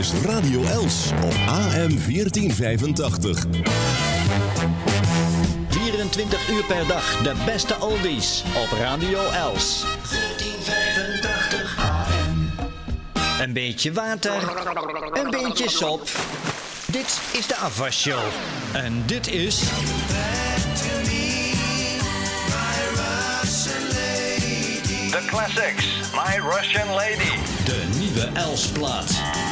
is Radio Els op AM 1485. 24 uur per dag de beste oldies op Radio Els. 1485 AM. Een beetje water, een beetje sop. Dit is de Afwasshow. En dit is... The Classics, My Russian Lady. De nieuwe Elsplaat.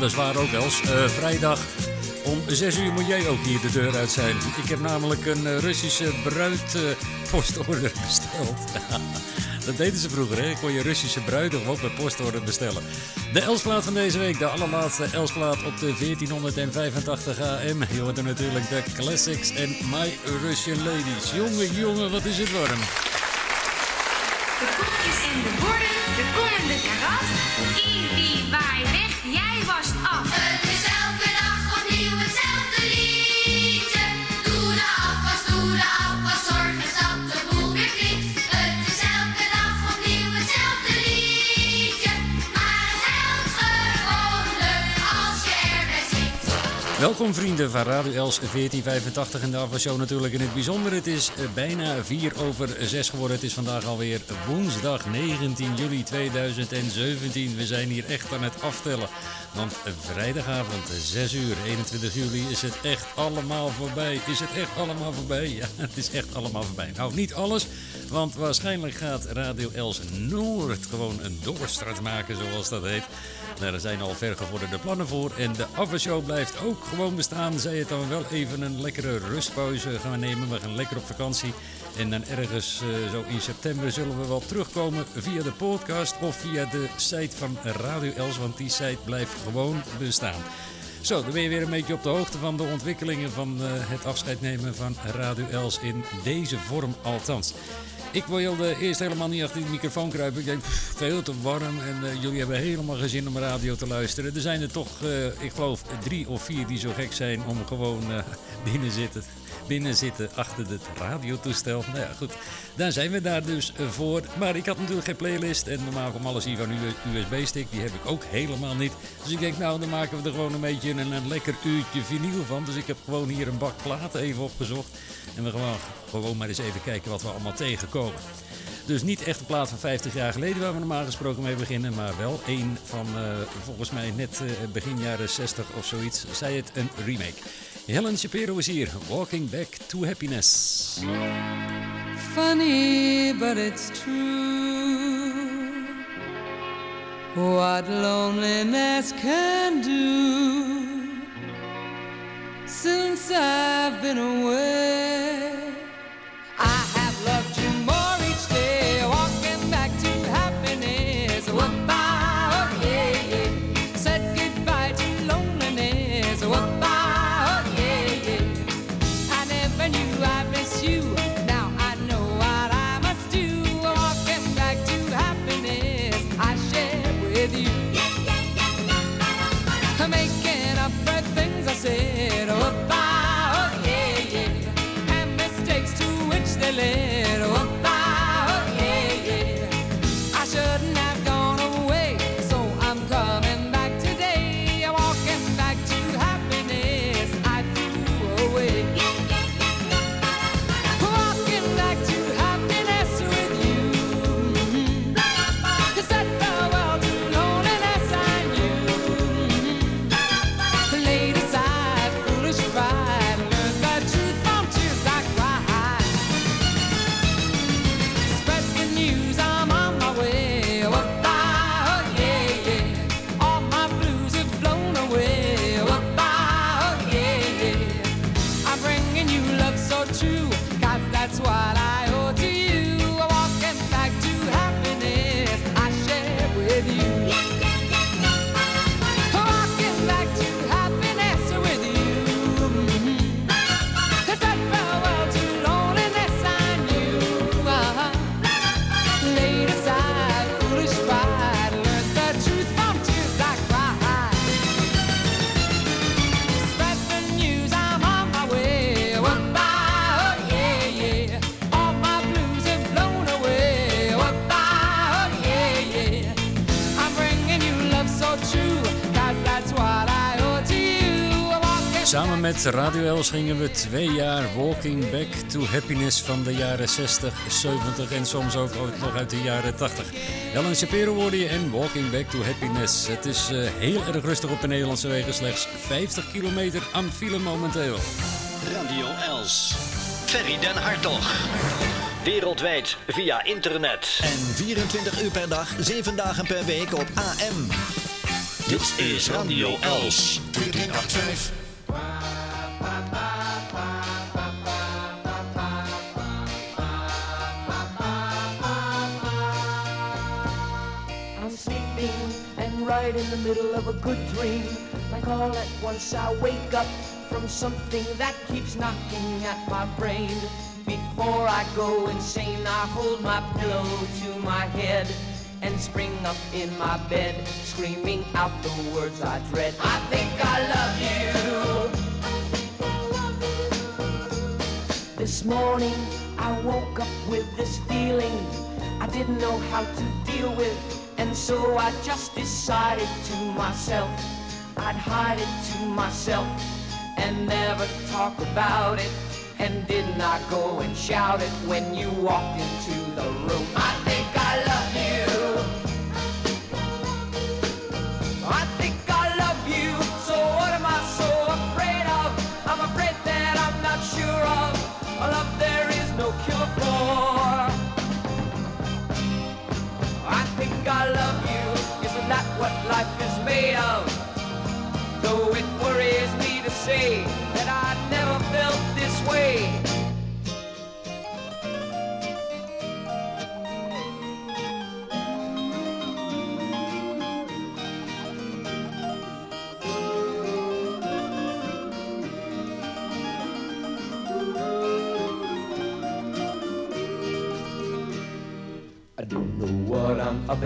Dat is waar ook, Els. Eh, vrijdag om 6 uur moet jij ook hier de deur uit zijn. Ik heb namelijk een eh, Russische bruid eh, postorder besteld. dat deden ze vroeger, hè? Kon je Russische bruiden gewoon bij postorder bestellen. De Elsplaat van deze week, de allerlaatste Elsplaat op de 1485 AM. Je hoort er natuurlijk de Classics en My Russian Ladies. Jongen, jongen, wat is het warm. De koekjes en de borden, de kom en de karas. Ibi, waai weg, jij wast af. Welkom vrienden van Radio Els 1485 en de Show natuurlijk in het bijzonder. Het is eh, bijna 4 over 6 geworden. Het is vandaag alweer woensdag 19 juli 2017. We zijn hier echt aan het aftellen. Want vrijdagavond 6 uur 21 juli is het echt allemaal voorbij. Is het echt allemaal voorbij? Ja, het is echt allemaal voorbij. Nou, niet alles, want waarschijnlijk gaat Radio Els Noord gewoon een doorstart maken zoals dat heet. Daar zijn al vergevorderde plannen voor. En de aftershow blijft ook gewoon bestaan. Zij het dan wel even een lekkere rustpauze gaan nemen. We gaan lekker op vakantie. En dan ergens eh, zo in september zullen we wel terugkomen via de podcast of via de site van Radio Els. Want die site blijft gewoon bestaan. Zo, dan ben je weer een beetje op de hoogte van de ontwikkelingen van eh, het afscheid nemen van Radio Els in deze vorm althans. Ik wilde eerst helemaal niet achter die microfoon kruipen. Ik denk, pff, veel te warm en eh, jullie hebben helemaal geen zin om radio te luisteren. Er zijn er toch, eh, ik geloof, drie of vier die zo gek zijn om gewoon eh, binnen, zitten, binnen zitten achter het radiotoestel. Nou ja, goed, daar zijn we daar dus voor. Maar ik had natuurlijk geen playlist en normaal komt alles hier van uw USB-stick. Die heb ik ook helemaal niet. Dus ik denk, nou, dan maken we er gewoon een beetje een, een lekker uurtje vinyl van. Dus ik heb gewoon hier een bak platen even opgezocht. En we gaan gewoon maar eens even kijken wat we allemaal tegenkomen. Dus niet echt een plaat van 50 jaar geleden waar we normaal gesproken mee beginnen. Maar wel een van eh, volgens mij net eh, begin jaren 60 of zoiets. Zij het een remake. Helen Shapiro is hier. Walking Back to Happiness. Funny, but it's true. What loneliness can do since I've been away. Met Radio Els gingen we twee jaar Walking Back to Happiness van de jaren 60, 70 en soms ook nog uit de jaren 80. Helen Shapiro hoorde je en Walking Back to Happiness. Het is eh, heel erg rustig op de Nederlandse wegen, slechts 50 kilometer aan file momenteel. Radio Els. Ferry den Hartog. Wereldwijd via internet. En 24 uur per dag, 7 dagen per week op AM. Dit is Radio Els. 1485. I'm sleeping and right in the middle of a good dream. Like all at once I wake up from something that keeps knocking at my brain. Before I go insane, I hold my pillow to my head and spring up in my bed, screaming out the words I dread. I think I love you. This morning I woke up with this feeling I didn't know how to deal with, and so I just decided to myself I'd hide it to myself and never talk about it. And did not go and shout it when you walked into the room. I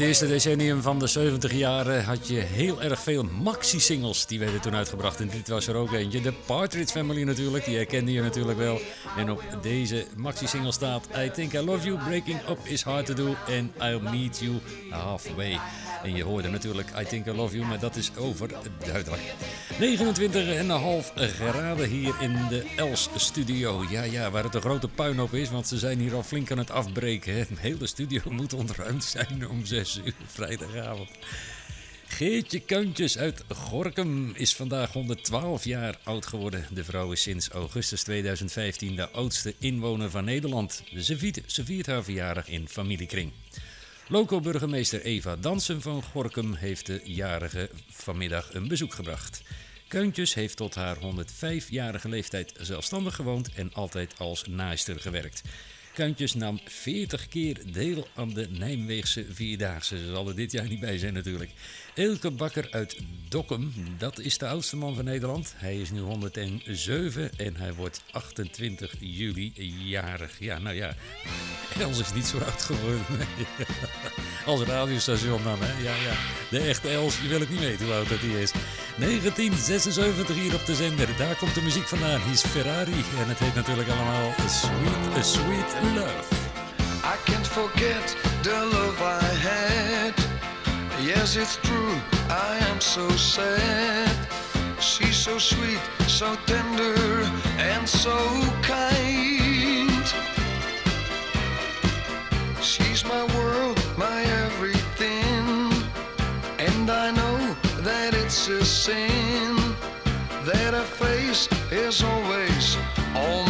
Het eerste decennium van de 70 jaren had je heel erg veel maxi-singles. Die werden toen uitgebracht en dit was er ook eentje. De Partridge Family natuurlijk, die herkende je natuurlijk wel. En op deze maxi-single staat I Think I Love You, Breaking Up Is Hard To Do en I'll Meet You Halfway. En je hoorde natuurlijk I Think I Love You, maar dat is overduidelijk. 29,5 graden hier in de Els Studio. Ja, ja, waar het een grote puinhoop is, want ze zijn hier al flink aan het afbreken. hè. De hele studio moet ontruimd zijn om 6 uur vrijdagavond. Geertje Kuntjes uit Gorkum is vandaag 112 jaar oud geworden. De vrouw is sinds augustus 2015 de oudste inwoner van Nederland. Ze viert, ze viert haar verjaardag in familiekring. Loco-burgemeester Eva Dansen van Gorkum heeft de jarige vanmiddag een bezoek gebracht. Kuntjes heeft tot haar 105-jarige leeftijd zelfstandig gewoond en altijd als naaister gewerkt. Kuntjes nam 40 keer deel aan de Nijmeegse Vierdaagse. Ze zal er dit jaar niet bij zijn natuurlijk. Elke Bakker uit Dokkum, dat is de oudste man van Nederland. Hij is nu 107 en hij wordt 28 juli jarig. Ja, nou ja, Els is niet zo oud geworden. Als radiostation dan, hè? Ja, ja. De echte Els, je wil het niet weten hoe oud dat hij is. 1976 hier op de zender. Daar komt de muziek vandaan. Hij is Ferrari en het heet natuurlijk allemaal Sweet, Sweet I can't forget the love I had. Yes, it's true, I am so sad. She's so sweet, so tender, and so kind. She's my world, my everything. And I know that it's a sin that her face is always on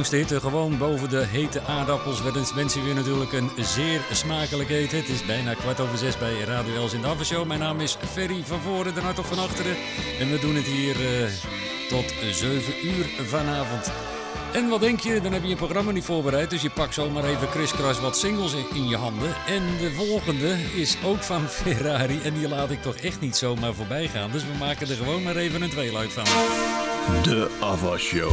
ondanks hitte gewoon boven de hete aardappels, wens wensen we je natuurlijk een zeer smakelijk eten. Het is bijna kwart over zes bij Radio Els in de Avondshow. Mijn naam is Ferry van voren, de hart van achteren. En we doen het hier eh, tot zeven uur vanavond. En wat denk je? Dan heb je je programma niet voorbereid. Dus je pakt zomaar even kriskras wat singles in- je handen. En de volgende is ook van Ferrari. En die laat ik toch echt niet zomaar voorbij gaan. Dus we maken er gewoon maar even een tweeluik van. De Ava Show.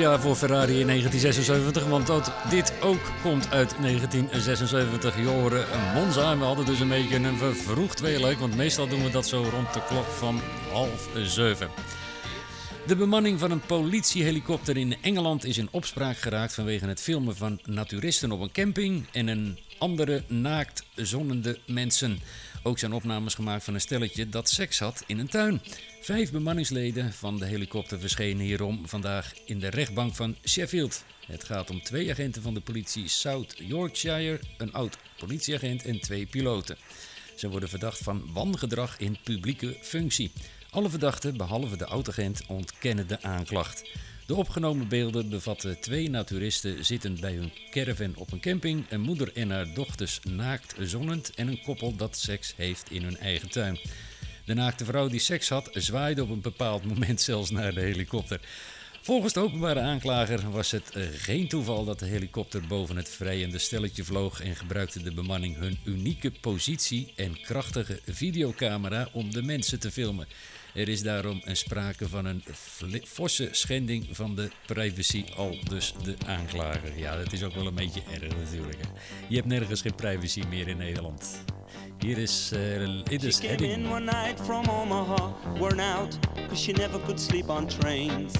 topjaar voor Ferrari in 1976, want ook dit ook komt uit 1976. Je horen Monza we hadden dus een beetje een vervroegd tweeluik, want meestal doen we dat zo rond de klok van half zeven. De bemanning van een politiehelikopter in Engeland is in opspraak geraakt vanwege het filmen van naturisten op een camping en een andere naakt zonnende mensen. Ook zijn opnames gemaakt van een stelletje dat seks had in een tuin. Vijf bemanningsleden van de helikopter verschenen hierom vandaag in de rechtbank van Sheffield. Het gaat om twee agenten van de politie South Yorkshire, een oud politieagent en twee piloten. Ze worden verdacht van wangedrag in publieke functie. Alle verdachten, behalve de oud-agent, ontkennen de aanklacht. De opgenomen beelden bevatten twee naturisten zittend bij hun caravan op een camping, een moeder en haar dochters naakt zonnend en een koppel dat seks heeft in hun eigen tuin. De naakte vrouw die seks had, zwaaide op een bepaald moment zelfs naar de helikopter. Volgens de openbare aanklager was het eh, geen toeval dat de helikopter boven het vrijende stelletje vloog en gebruikte de bemanning hun unieke positie en krachtige videocamera om de mensen te filmen. Er is daarom een sprake van een forse schending van de privacy, al dus de aanklager. Ja, dat is ook wel een beetje erg natuurlijk. hè. Je hebt nergens geen privacy meer in Nederland. Hier is uh, Idris She came in one night from Omaha, worn out, cause she never could sleep on trains.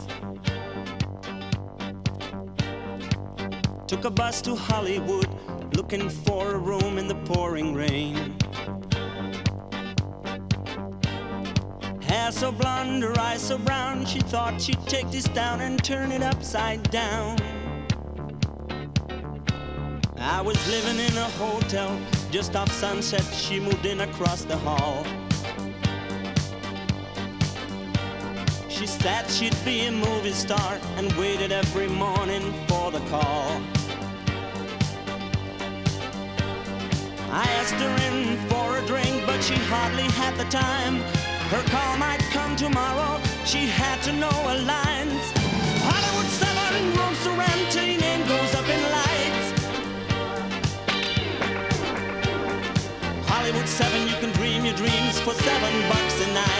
Took a bus to Hollywood, looking for a room in the pouring rain. Hair so blonde, her eyes so brown, she thought she'd take this down and turn it upside down. I was living in a hotel just off sunset. She moved in across the hall. She said she'd be a movie star and waited every morning for the call. I asked her in for a drink, but she hardly had the time. Her call might come tomorrow. She had to know her lines. Hollywood 7 rooms to rent, her name goes up in lights. Hollywood 7, you can dream your dreams for seven bucks a night.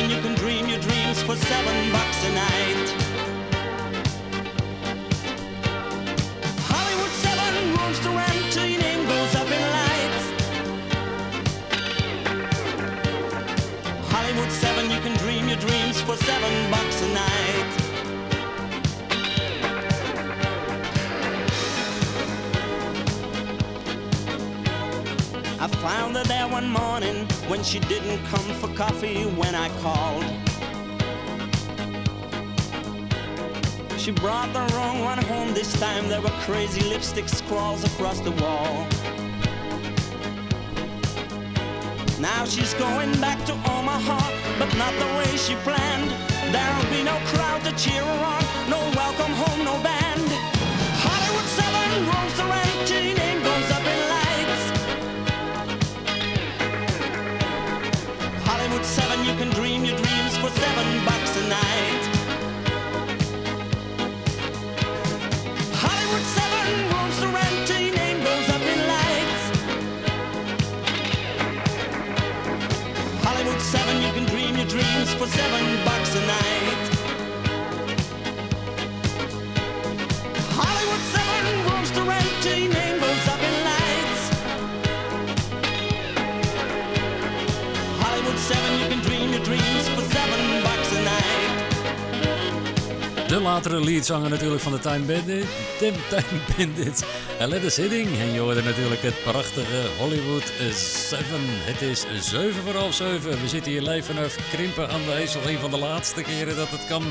7, you can dream your dreams for seven bucks a night. Hollywood 7 rooms to rent till your name goes up in lights. Hollywood 7, you can dream your dreams for seven bucks a night. Found her there one morning when she didn't come for coffee when I called. She brought the wrong one home this time. There were crazy lipstick scrawls across the wall. Now she's going back to Omaha, but not the way she planned. There'll be no crowd to cheer her on, no welcome home, no band. Hollywood 7 rooms to for seven bucks a night. Latere leadzanger natuurlijk van de Time Bandit. Tim Time Bandit. Aletta Sitting. En je hoorde natuurlijk het prachtige Hollywood 7. Het is 7 voor half 7. We zitten hier live vanaf Krimpen aan de IJssel. Een van de laatste keren dat het kan.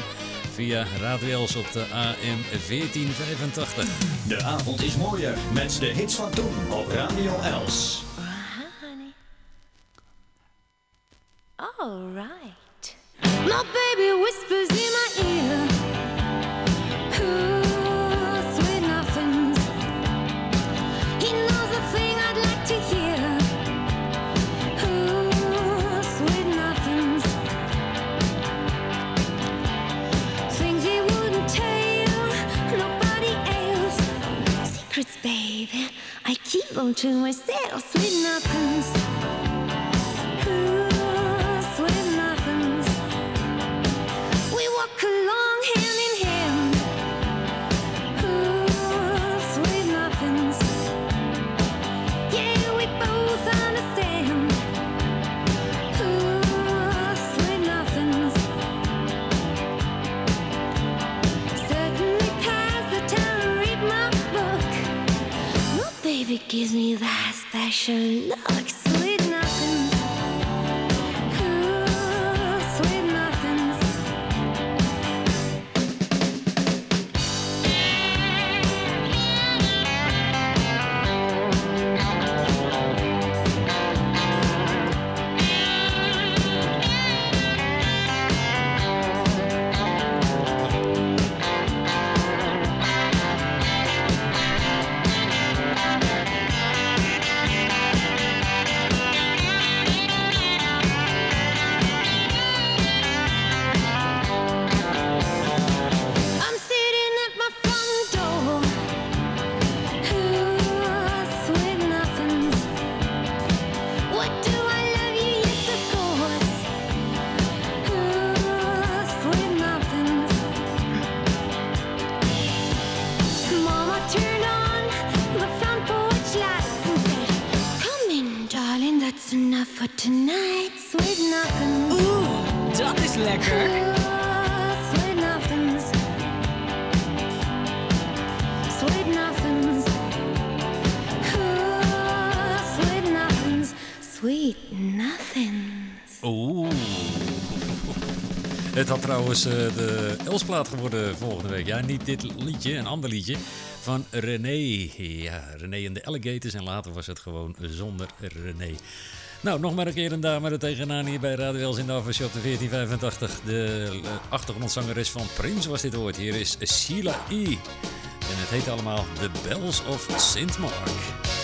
Via Radio Els op de AM 1485. De avond is mooier met de hits van toen op Radio Els. All right. My baby whispers in my ear. keep on to myself sweet nothing. trouwens eh, de Elsplaat geworden volgende week. Ja, niet dit liedje, een ander liedje van René. Ja, René en de Alligators en later was het gewoon zonder René. Nou, nog maar een keer een dame er tegenaan hier bij Radio Els in de op de 1485. De eh, achtergrondzangeres van Prins was dit woord. Hier is Sheila E. En het heet allemaal The Bells of Sint Mark.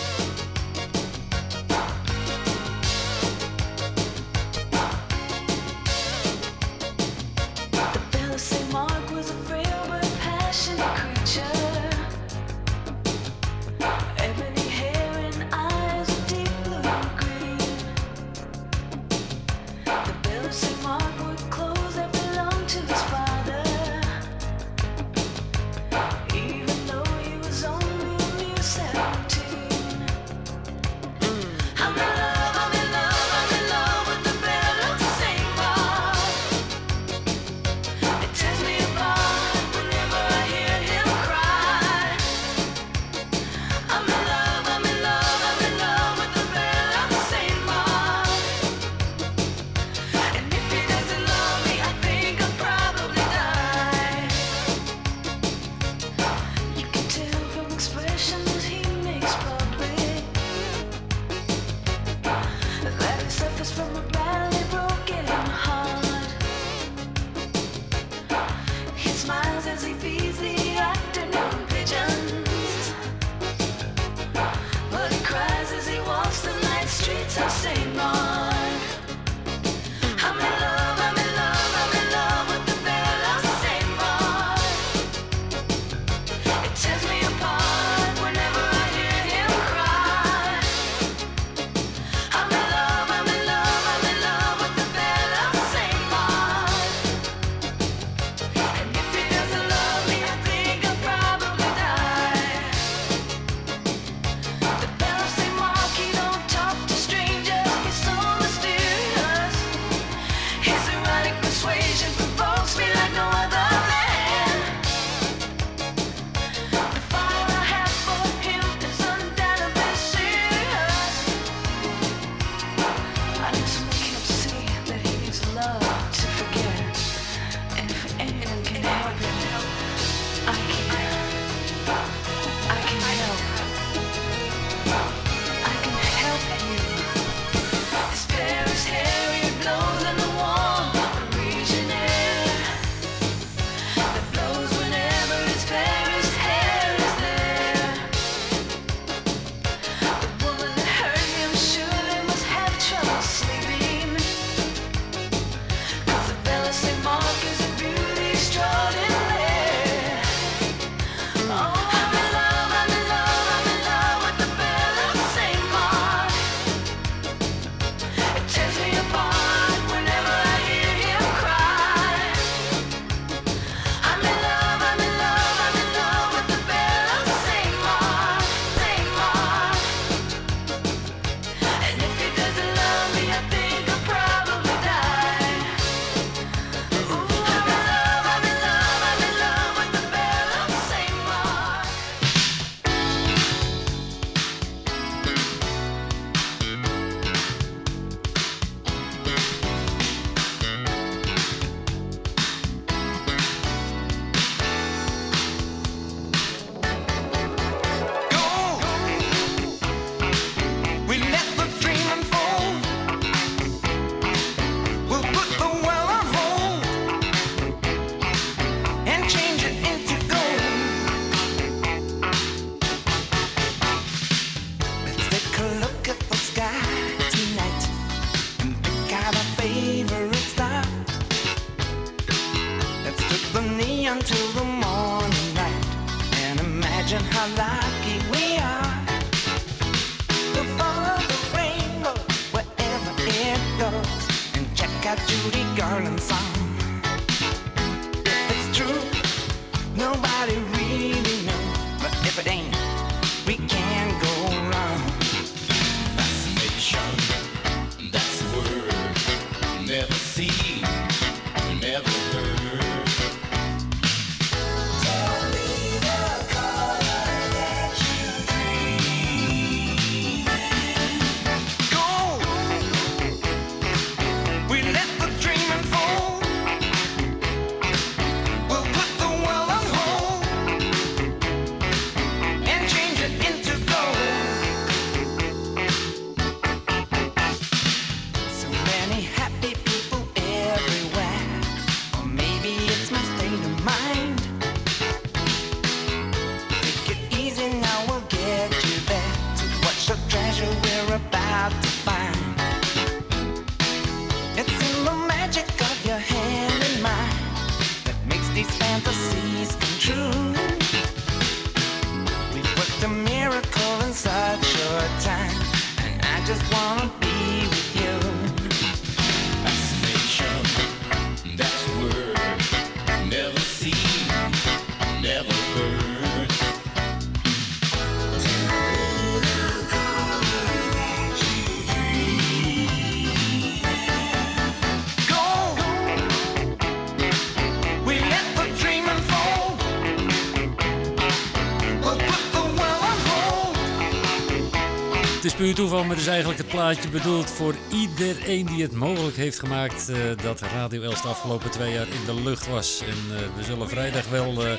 Puur toeval, maar is eigenlijk het plaatje bedoeld voor iedereen die het mogelijk heeft gemaakt eh, dat Radio Els de afgelopen twee jaar in de lucht was. En eh, we zullen vrijdag wel eh,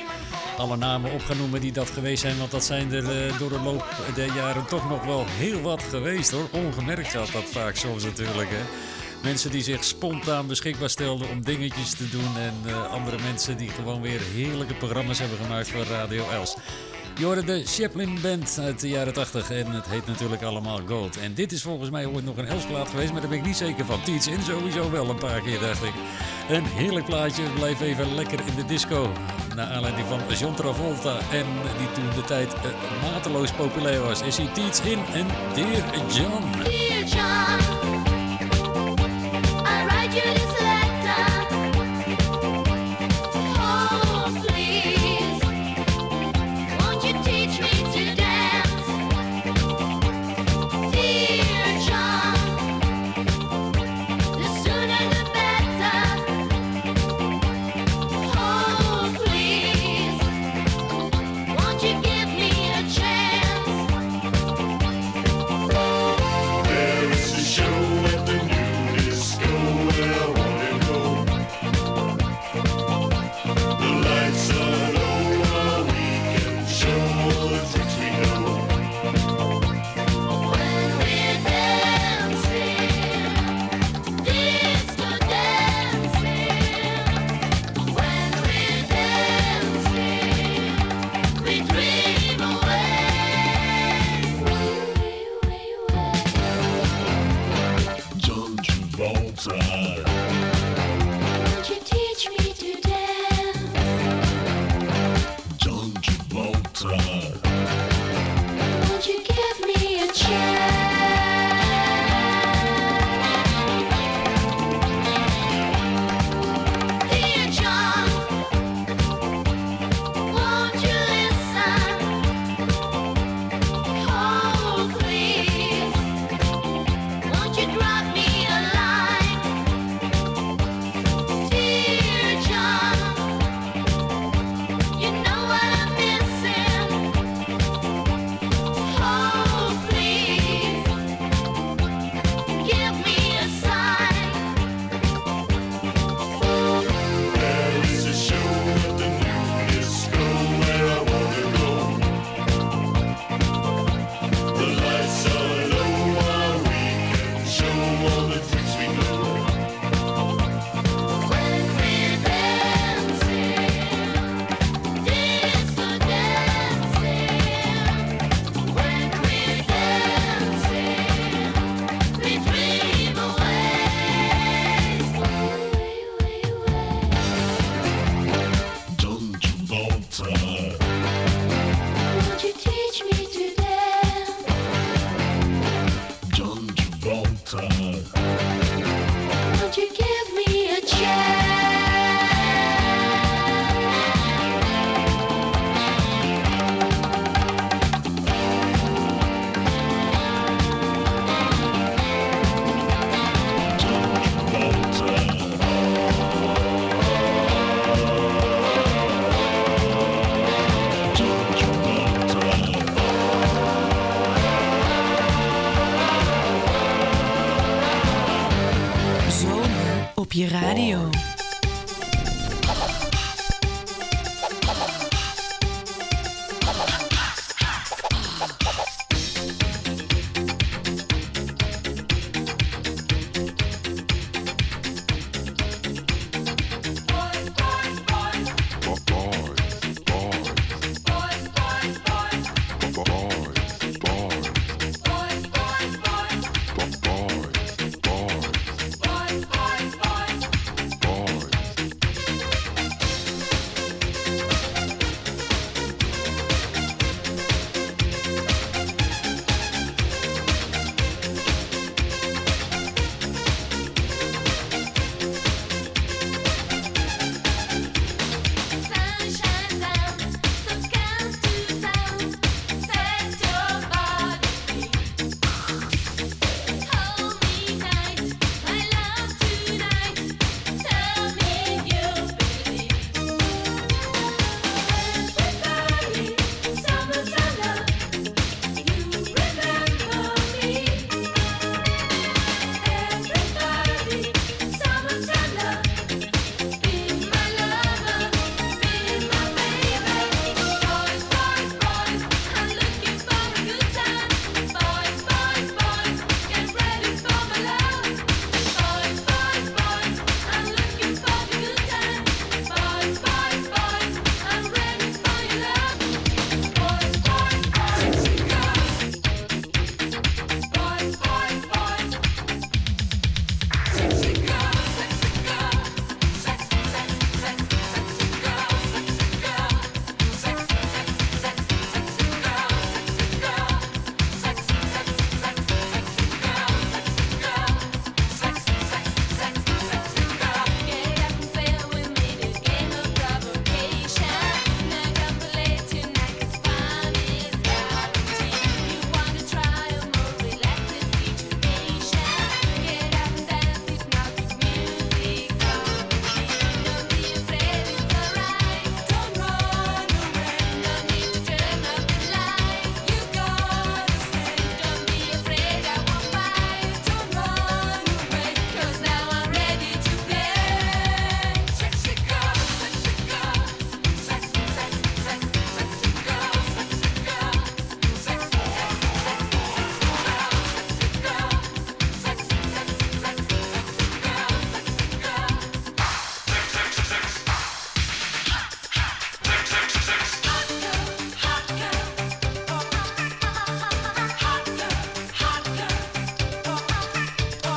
alle namen op gaan noemen die dat geweest zijn, want dat zijn er door de loop der jaren toch nog wel heel wat geweest hoor. Ongemerkt gaat dat vaak soms natuurlijk hè. Mensen die zich spontaan beschikbaar stelden om dingetjes te doen. En andere mensen die gewoon weer heerlijke programma's hebben gemaakt voor Radio Els. Je hoorde de Chaplin Band uit de jaren 80 en het heet natuurlijk allemaal Gold. En dit is volgens mij ooit nog een Elsplaat geweest, maar daar ben ik niet zeker van. Tietz in sowieso wel een paar keer, dacht ik. Een heerlijk plaatje, blijf even lekker in de disco. Naar aanleiding van John Travolta en die toen de tijd eh, mateloos populair was. Is hij Tietz in en Dear John. Dear John,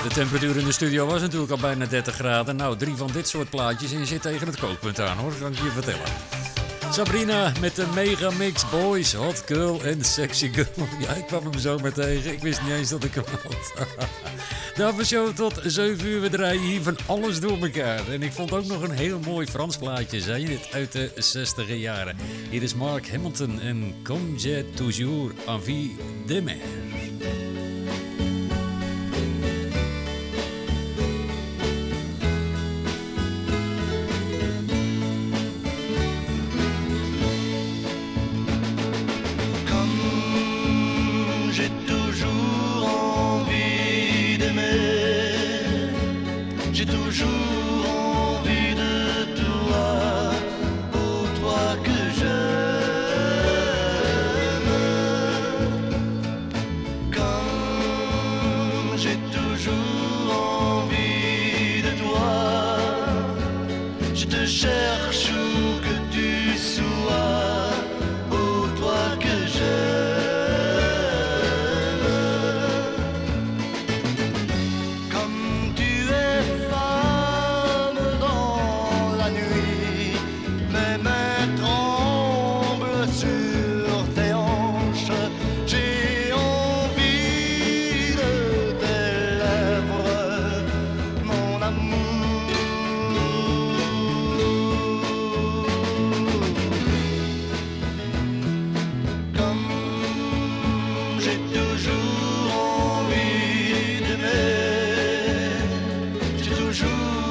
temperatuur in de studio was natuurlijk al bijna 30 graden. Nou, drie van dit soort plaatjes en je zit tegen het kookpunt aan hoor, kan ik je vertellen. Sabrina met de Mega Mix Boys, Hot Girl en Sexy Girl. Ja, ik kwam hem zo maar tegen. Ik wist niet eens dat ik hem had. De show tot 7 uur. We draaien hier van alles door elkaar. En ik vond ook nog een heel mooi Frans plaatje, zei je dit, uit de 60 jaren. Hier is Mark Hamilton en Comme j'ai toujours envie d'aimer. Toujours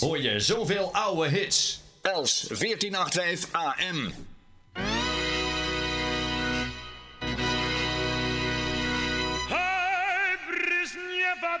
Hoor je zoveel oude hits. Els 1485 AM. Hey, Brisnieva,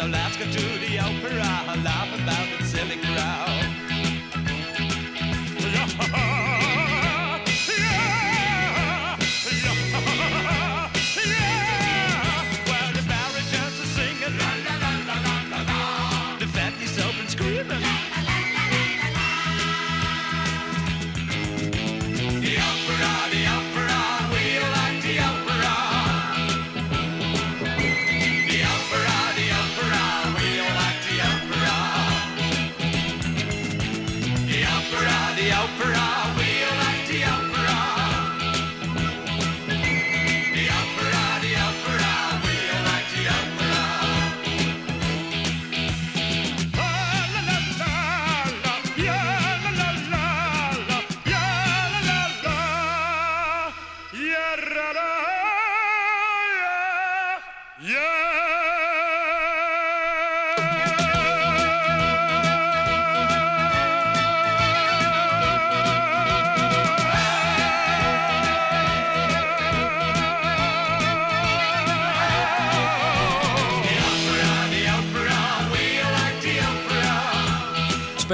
So let's go to the opera, laugh about the silly crowd.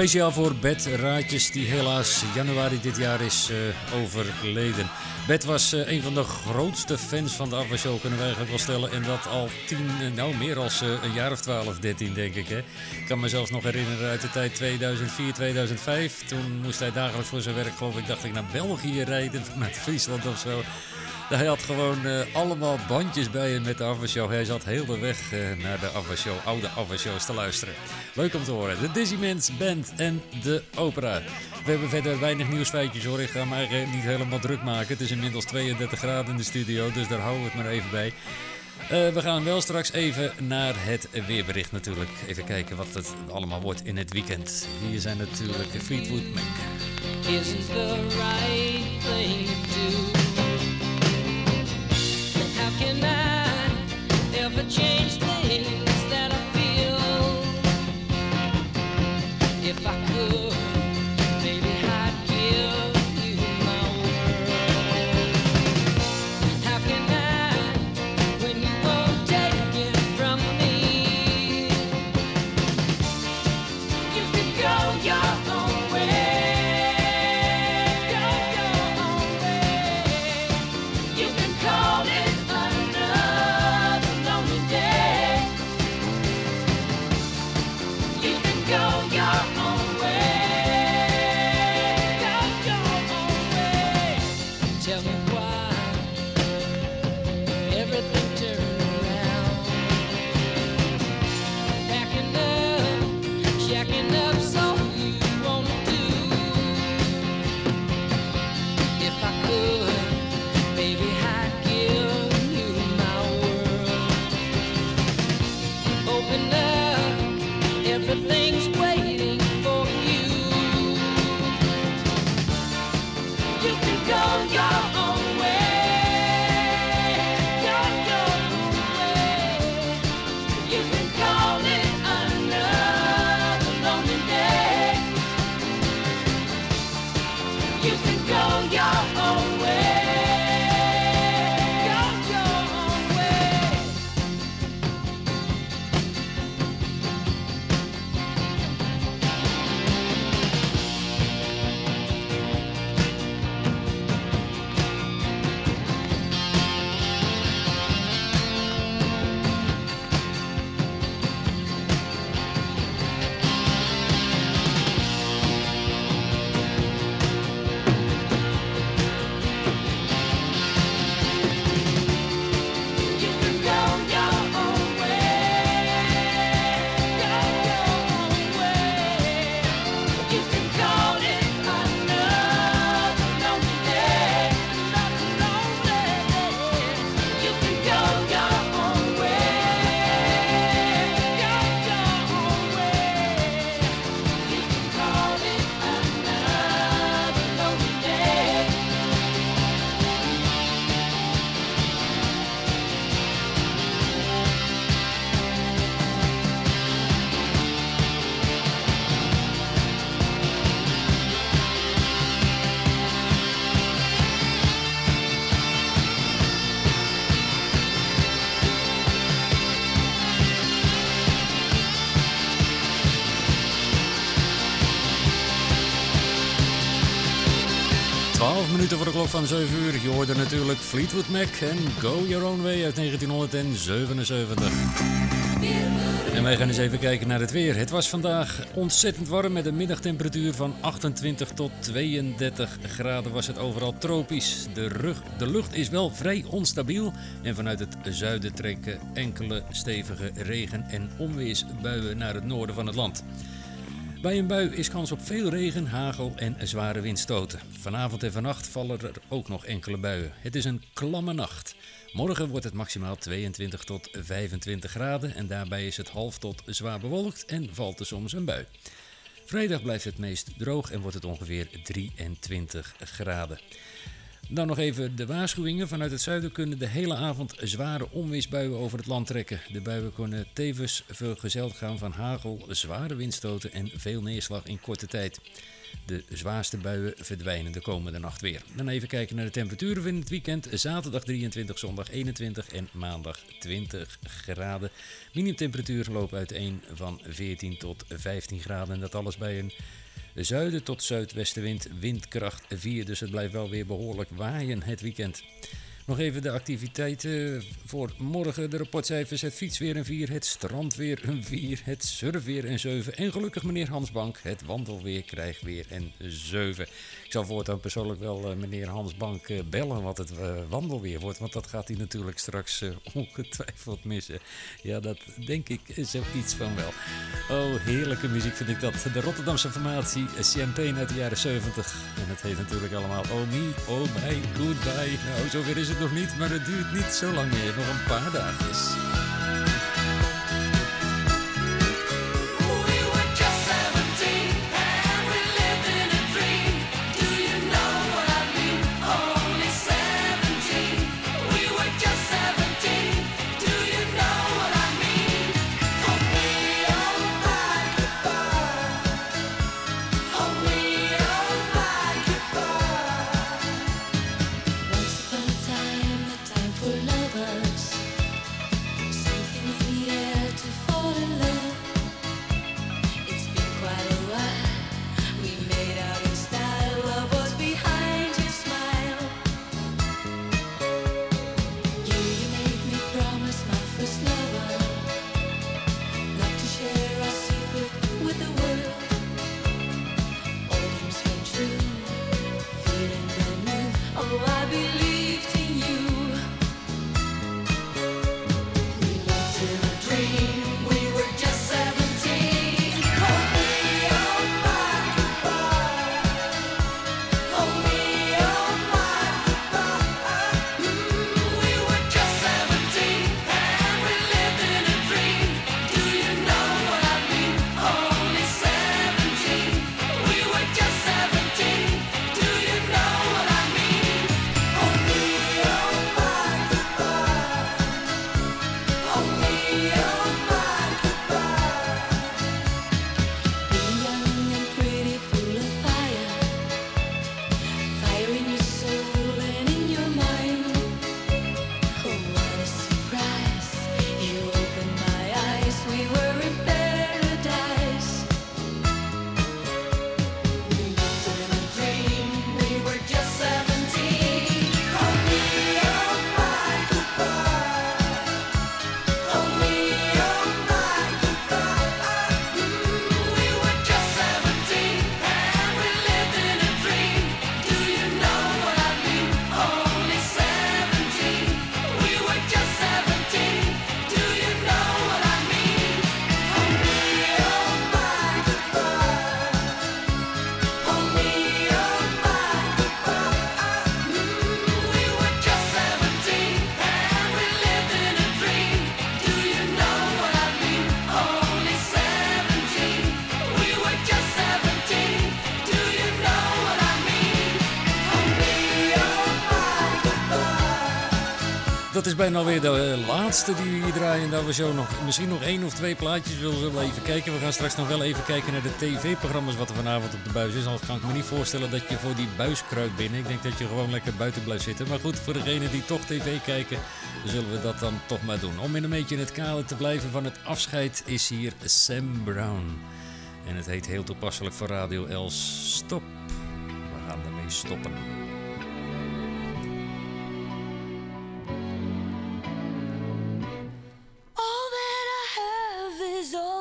Speciaal voor Bet Raadjes, die helaas januari dit jaar is eh, overleden. Bet was eh, een van de grootste fans van de Ava Show, kunnen we eigenlijk wel stellen. En dat al tien, eh, nou meer eh, een jaar of 12, 13 denk ik. Hè. Ik kan me zelfs nog herinneren uit de tijd 2004, 2005. Toen moest hij dagelijks voor zijn werk, geloof ik, dacht ik, naar België rijden. Met Friesland of zo. Hij had gewoon eh, allemaal bandjes bij hem met de Avashow. Hij zat heel de weg eh, naar de Avashow, oude Avashows te luisteren. Leuk om te horen. De Dizzyman's Band en de opera. We hebben verder weinig nieuwsfeitjes hoor. Ik ga eigenlijk niet helemaal druk maken. Het is inmiddels 32 graden in de studio, dus daar houden we het maar even bij. Eh, we gaan wel straks even naar het weerbericht natuurlijk. Even kijken wat het allemaal wordt in het weekend. Hier zijn natuurlijk Fleetwood Mac. isn't the right thing to. Can I minuten voor de klok van 7 uur. Je hoorde natuurlijk Fleetwood Mac en Go Your Own Way uit 1977. En wij gaan eens even kijken naar het weer. Het was vandaag ontzettend warm met een middagtemperatuur van 28 tot 32 graden. Was het overal tropisch. De, de lucht is wel vrij onstabiel. En vanuit het zuiden trekken enkele stevige regen- en onweersbuien naar het noorden van het land. Bij een bui is kans op veel regen, hagel en zware windstoten. Vanavond en vannacht vallen er ook nog enkele buien. Het is een klamme nacht. Morgen wordt het maximaal 22 tot 25 graden en daarbij is het half tot zwaar bewolkt en valt er soms een bui. Vrijdag blijft het meest droog en wordt het ongeveer 23 graden. Dan nog even de waarschuwingen. Vanuit het zuiden kunnen de hele avond zware onweersbuien over het land trekken. De buien kunnen tevens vergezeld gaan van hagel, zware windstoten en veel neerslag in korte tijd. De zwaarste buien verdwijnen de komende nacht weer. Dan even kijken naar de temperaturen van het weekend. Zaterdag 23, zondag 21 en maandag 20 graden. Minimumtemperatuur loopt uiteen van 14 tot 15 graden. En dat alles bij een zuiden tot zuidwestenwind, windkracht 4. Dus het blijft wel weer behoorlijk waaien het weekend. Nog even de activiteiten voor morgen. De rapportcijfers, het fietsweer een 4, het strandweer een 4, het surfweer een 7. En gelukkig meneer Hansbank, het wandelweer krijgt weer een 7. Ik zal voortaan persoonlijk wel eh, meneer Hansbank eh, bellen wat het eh, wandelweer wordt. Want dat gaat hij natuurlijk straks ongetwijfeld missen. Ja, dat denk ik zoiets van wel. Oh, heerlijke muziek vind ik dat. De Rotterdamse formatie Champagne uit de jaren 70. En het heet natuurlijk allemaal Oh Me, Oh My, Goodbye. Nou, zover is het nog niet, maar het duurt niet zo lang meer. Nog een paar dagjes. Bijna alweer de eh, laatste die we hier draaien. Dat we zo nog, misschien nog één of twee plaatjes willen even kijken. We gaan straks nog wel even kijken naar de tv-programma's wat er vanavond op de buis is. Anders kan ik me niet voorstellen dat je voor die buis kruipt binnen. Ik denk dat je gewoon lekker buiten blijft zitten. Maar goed, voor degenen die toch tv kijken, zullen we dat dan toch maar doen. Om in een beetje in het kader te blijven van het afscheid is hier Sam Brown. En het heet heel toepasselijk voor Radio Els. Stop. We gaan ermee stoppen.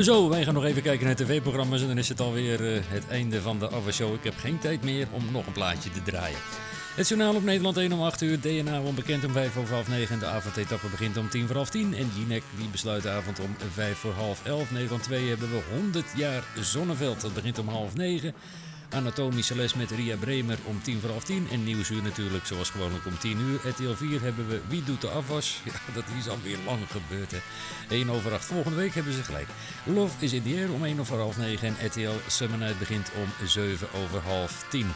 Zo, wij gaan nog even kijken naar tv-programma's en dan is het alweer eh, het einde van de Show. Ik heb geen tijd meer om nog een plaatje te draaien. Het journaal op Nederland 1 om 8 uur, DNA onbekend om 5 over half 9. De avondetappe begint om 10 voor half 10 en Jinek die besluit de avond om 5 voor half 11. Nederland 2 hebben we 100 jaar Zonneveld, dat begint om half 9. Anatomische les met Ria Bremer om 10 voor half 10. En Nieuwsuur natuurlijk, zoals gewoonlijk om 10 uur. RTL 4 hebben we Wie doet de afwas? Ja, dat is alweer lang gebeurd, hè. 1 over 8. Volgende week hebben ze gelijk. Love is in the air om 1 over half 9. En RTL Summer begint om 7 over half 10.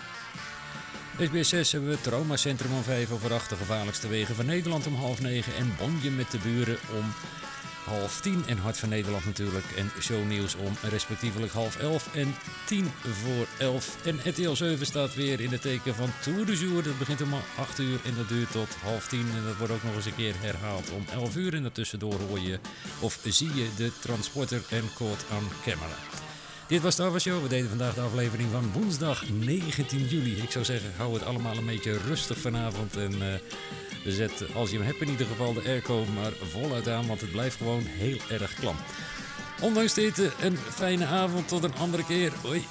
SBS 6 hebben we Traumacentrum om 5 over 8. De gevaarlijkste wegen van Nederland om half 9. En Bonje met de buren om half 10. En Hart van Nederland natuurlijk. En shownieuws om respectievelijk half 11 en 10 voor 11. En RTL 7 staat weer in het teken van Tour de Jour. Dat begint om 8 uur en dat duurt tot half 10. En dat wordt ook nog eens een keer herhaald om 11 uur. En daartussendoor hoor je of zie je de transporter en caught on camera. Dit was de Ava Show. We deden vandaag de aflevering van woensdag 19 juli. Ik zou zeggen, hou het allemaal een beetje rustig vanavond. En eh, zet, als je hem hebt in ieder geval, de airco maar voluit aan. Want het blijft gewoon heel erg klam. Ondanks dit een fijne avond. Tot een andere keer. Hoi.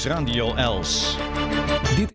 Is Radio Els.